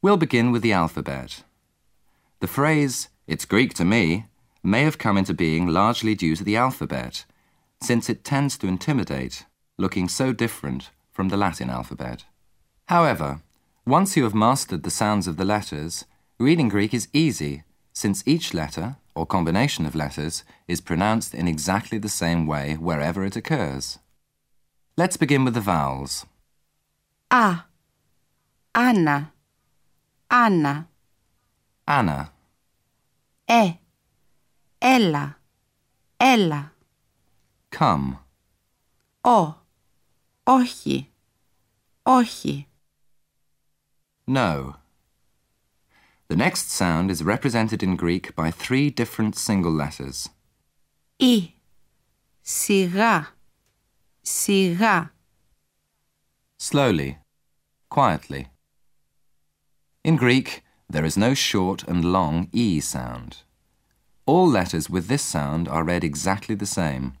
We'll begin with the alphabet. The phrase, it's Greek to me, may have come into being largely due to the alphabet, since it tends to intimidate, looking so different from the Latin alphabet. However, once you have mastered the sounds of the letters, reading Greek is easy, since each letter, or combination of letters, is pronounced in exactly the same way wherever it occurs. Let's begin with the vowels. A. Anna. Anna. Anna, Ε. Έλα. Έλα. come, Ο. Όχι. Όχι. no. The next sound is represented in Greek by three different single letters. Ή. Σιγά. Σιγά. Slowly, quietly. In Greek, there is no short and long E sound. All letters with this sound are read exactly the same.